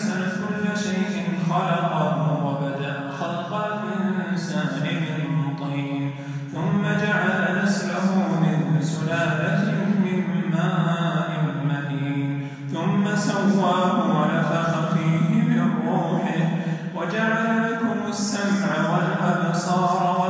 الإنسان كل شيء خلقه وبدأ خلق الإنسان وجعل لكم السمع والأبصار والأبصار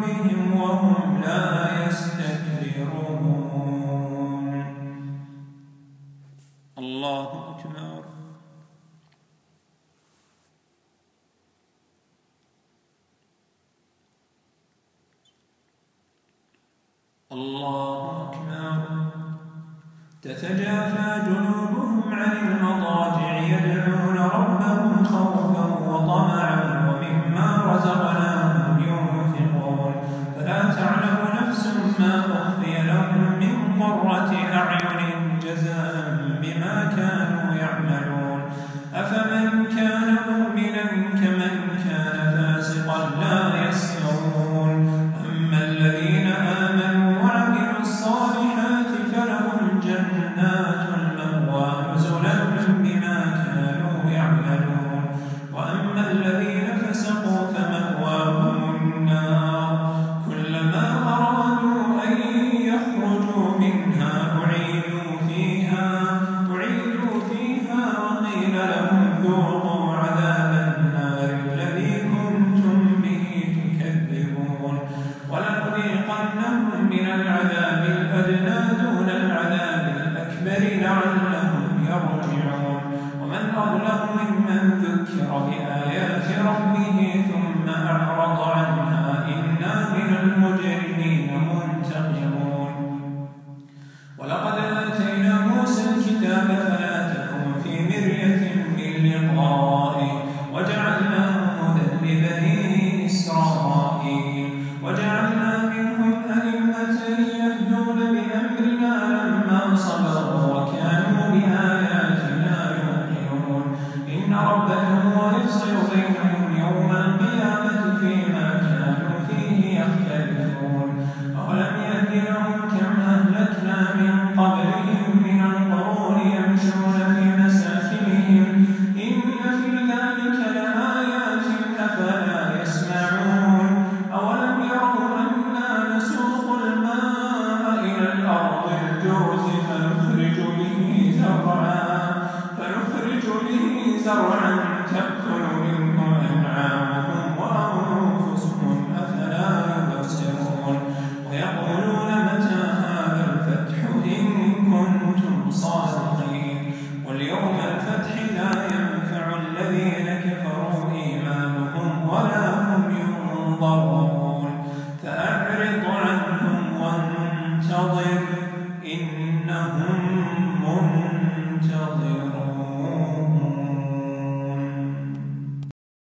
ربهم وهم لا يستكبرون. الله أكبر. الله أكبر. تتجافى جنوبهم عن المضاجع يدعون ربهم خوفا وطمعا ومما رزقناهم ثم أخفي لهم من قرة أعين جزاء بما كانوا يعملون. أفمن كان مؤمنا كمن كان فاسقا لا يسيرون أما الذين آمنوا وعملوا الصالحات فلهم جنات المأوى نزلا بما كانوا يعملون. وأما الذين ولنذيقنهم من العذاب الأدنى دون العذاب الأكبر لعلهم يرجعون. ومن أظلم ممن ذكر بآيات ربه ثم أعرض عنها زرعا تأكل منه